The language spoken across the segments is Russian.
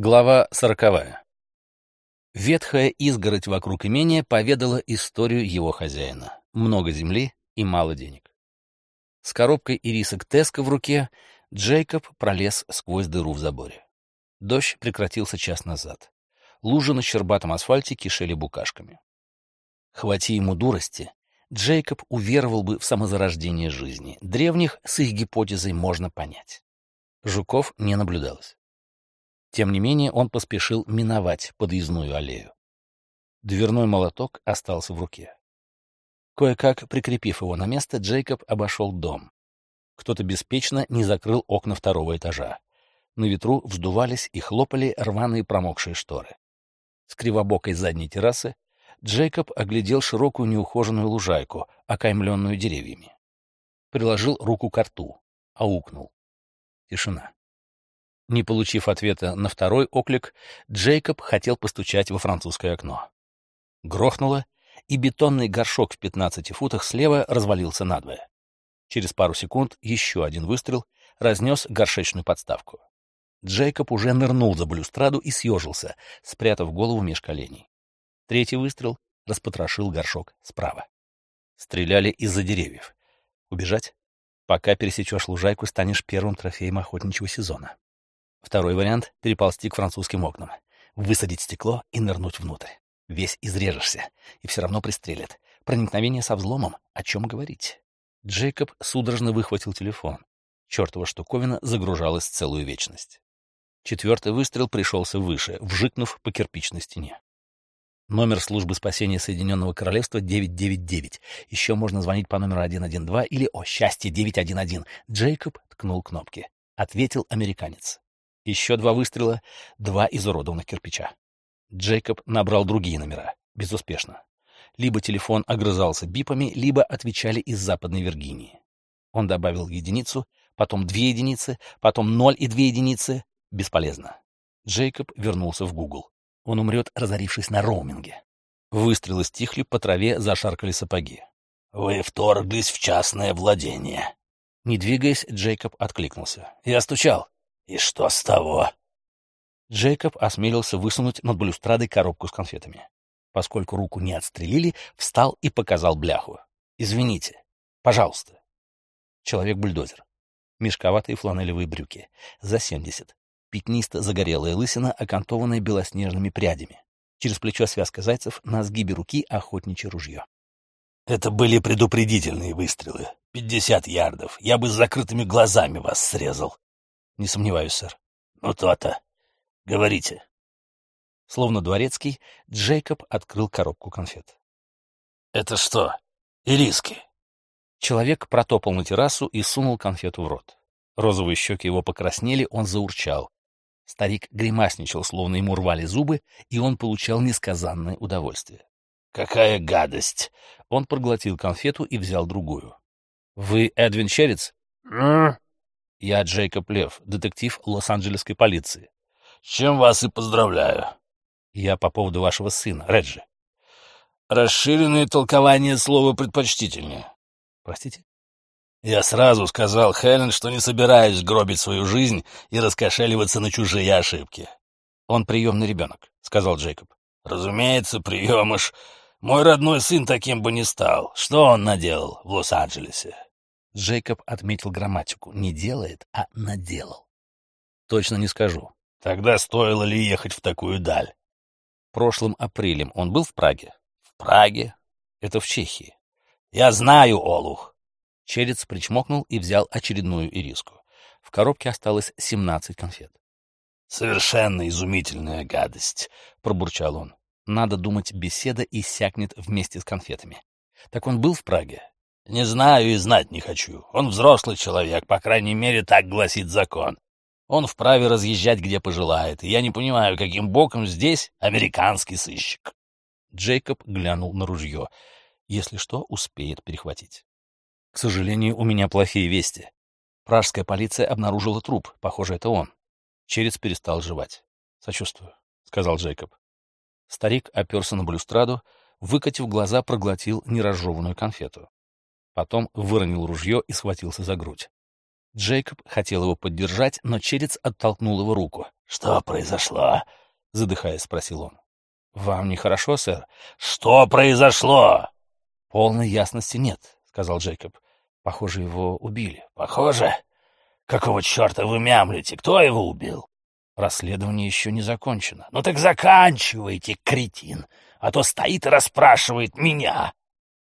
Глава сороковая. Ветхая изгородь вокруг имения поведала историю его хозяина. Много земли и мало денег. С коробкой ирисок Теска в руке Джейкоб пролез сквозь дыру в заборе. Дождь прекратился час назад. Лужи на щербатом асфальте кишели букашками. Хвати ему дурости, Джейкоб уверовал бы в самозарождение жизни. Древних с их гипотезой можно понять. Жуков не наблюдалось. Тем не менее, он поспешил миновать подъездную аллею. Дверной молоток остался в руке. Кое-как прикрепив его на место, Джейкоб обошел дом. Кто-то беспечно не закрыл окна второго этажа. На ветру вздувались и хлопали рваные промокшие шторы. С кривобокой задней террасы Джейкоб оглядел широкую неухоженную лужайку, окаймленную деревьями. Приложил руку к рту, аукнул. Тишина. Не получив ответа на второй оклик, Джейкоб хотел постучать во французское окно. Грохнуло, и бетонный горшок в 15 футах слева развалился надвое. Через пару секунд еще один выстрел разнес горшечную подставку. Джейкоб уже нырнул за балюстраду и съежился, спрятав голову меж коленей. Третий выстрел распотрошил горшок справа. Стреляли из-за деревьев. Убежать? Пока пересечешь лужайку, станешь первым трофеем охотничьего сезона. Второй вариант — переползти к французским окнам, высадить стекло и нырнуть внутрь. Весь изрежешься, и все равно пристрелят. Проникновение со взломом, о чем говорить? Джейкоб судорожно выхватил телефон. Чертова штуковина загружалась целую вечность. Четвертый выстрел пришелся выше, вжикнув по кирпичной стене. Номер службы спасения Соединенного Королевства 999. Еще можно звонить по номеру 112 или, о счастье, 911. Джейкоб ткнул кнопки. Ответил американец. Еще два выстрела, два изуродованных кирпича. Джейкоб набрал другие номера. Безуспешно. Либо телефон огрызался бипами, либо отвечали из Западной Виргинии. Он добавил единицу, потом две единицы, потом ноль и две единицы. Бесполезно. Джейкоб вернулся в Google. Он умрет, разорившись на роуминге. Выстрелы стихли, по траве зашаркали сапоги. «Вы вторглись в частное владение». Не двигаясь, Джейкоб откликнулся. «Я стучал». «И что с того?» Джейкоб осмелился высунуть над балюстрадой коробку с конфетами. Поскольку руку не отстрелили, встал и показал бляху. «Извините. Пожалуйста». Человек-бульдозер. Мешковатые фланелевые брюки. За семьдесят пятнисто-загорелая лысина, окантованная белоснежными прядями. Через плечо связка зайцев, на сгибе руки охотничье ружье. «Это были предупредительные выстрелы. Пятьдесят ярдов. Я бы с закрытыми глазами вас срезал». «Не сомневаюсь, сэр». «Ну то-то. Говорите». Словно дворецкий, Джейкоб открыл коробку конфет. «Это что? Ириски?» Человек протопал на террасу и сунул конфету в рот. Розовые щеки его покраснели, он заурчал. Старик гримасничал, словно ему рвали зубы, и он получал несказанное удовольствие. «Какая гадость!» Он проглотил конфету и взял другую. «Вы Эдвин Черец?» «Я Джейкоб Лев, детектив Лос-Анджелесской полиции». «С чем вас и поздравляю». «Я по поводу вашего сына, Реджи». «Расширенное толкование слова предпочтительнее». «Простите?» Я сразу сказал Хелен, что не собираюсь гробить свою жизнь и раскошеливаться на чужие ошибки. «Он приемный ребенок», — сказал Джейкоб. «Разумеется, приемыш. Мой родной сын таким бы не стал. Что он наделал в Лос-Анджелесе?» Джейкоб отметил грамматику. Не делает, а наделал. «Точно не скажу». «Тогда стоило ли ехать в такую даль?» Прошлым апрелем он был в Праге. «В Праге?» Это в Чехии. «Я знаю, Олух. Черец причмокнул и взял очередную ириску. В коробке осталось семнадцать конфет. «Совершенно изумительная гадость», — пробурчал он. Надо думать, беседа иссякнет вместе с конфетами. Так он был в Праге? Не знаю и знать не хочу. Он взрослый человек, по крайней мере, так гласит закон. Он вправе разъезжать, где пожелает, и я не понимаю, каким боком здесь американский сыщик. Джейкоб глянул на ружье. Если что, успеет перехватить. К сожалению, у меня плохие вести. Пражская полиция обнаружила труп. Похоже, это он. Черец перестал жевать. «Сочувствую», — сказал Джейкоб. Старик оперся на балюстраду, выкатив глаза, проглотил неразжеванную конфету. Потом выронил ружье и схватился за грудь. Джейкоб хотел его поддержать, но Черец оттолкнул его руку. «Что произошло?» — задыхаясь, спросил он. «Вам нехорошо, сэр?» «Что произошло?» «Полной ясности нет», — сказал Джейкоб. «Похоже, его убили». «Похоже? Какого черта вы мямлите? Кто его убил?» «Расследование еще не закончено». «Ну так заканчивайте, кретин, а то стоит и расспрашивает меня».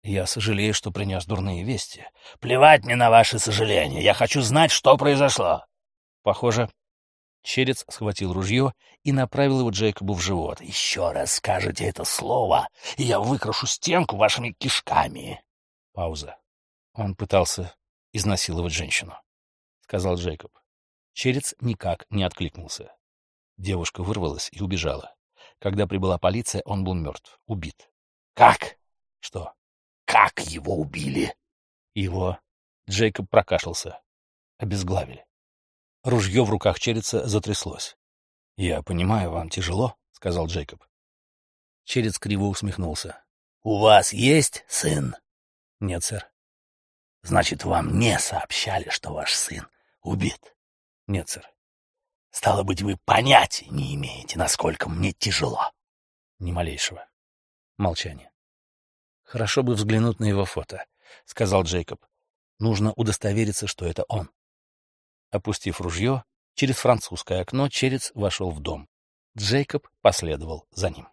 «Я сожалею, что принес дурные вести». «Плевать мне на ваши сожаления. Я хочу знать, что произошло». «Похоже, Черец схватил ружье и направил его Джейкобу в живот. «Еще раз скажете это слово, и я выкрашу стенку вашими кишками!» Пауза. Он пытался изнасиловать женщину, — сказал Джейкоб. Черец никак не откликнулся. Девушка вырвалась и убежала. Когда прибыла полиция, он был мертв, убит. «Как?» «Что?» «Как его убили?» «Его...» Джейкоб прокашлялся. Обезглавили. Ружье в руках Череца затряслось. — Я понимаю, вам тяжело, — сказал Джейкоб. Черец криво усмехнулся. — У вас есть сын? — Нет, сэр. — Значит, вам не сообщали, что ваш сын убит? — Нет, сэр. — Стало быть, вы понятия не имеете, насколько мне тяжело. — Ни малейшего. Молчание. — Хорошо бы взглянуть на его фото, — сказал Джейкоб. — Нужно удостовериться, что это он. Опустив ружье, через французское окно Черец вошел в дом. Джейкоб последовал за ним.